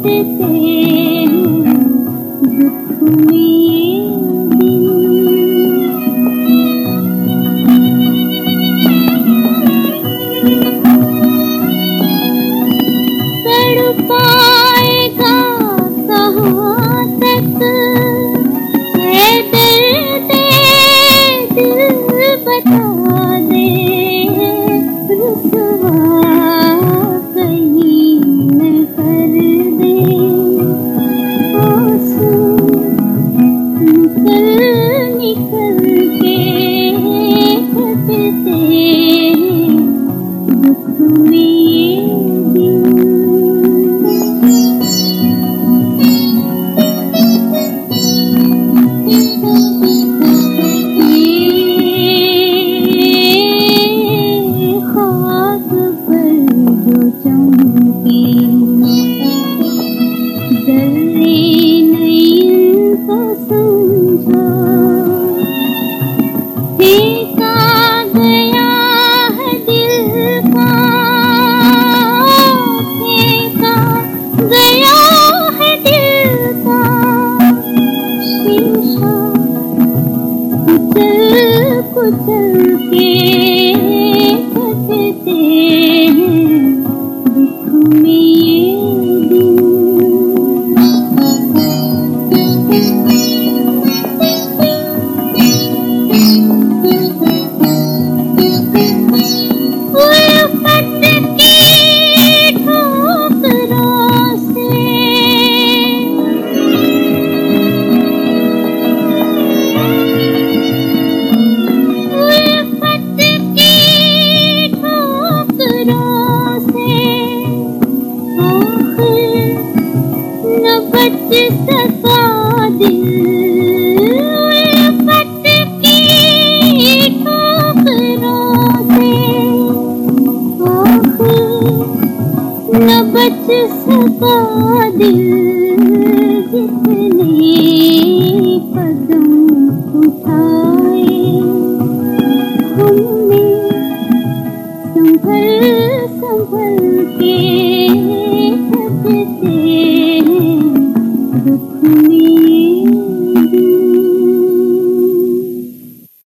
This कुशल के बच सका दिल उल्फत की न बच सका दिल जिसे the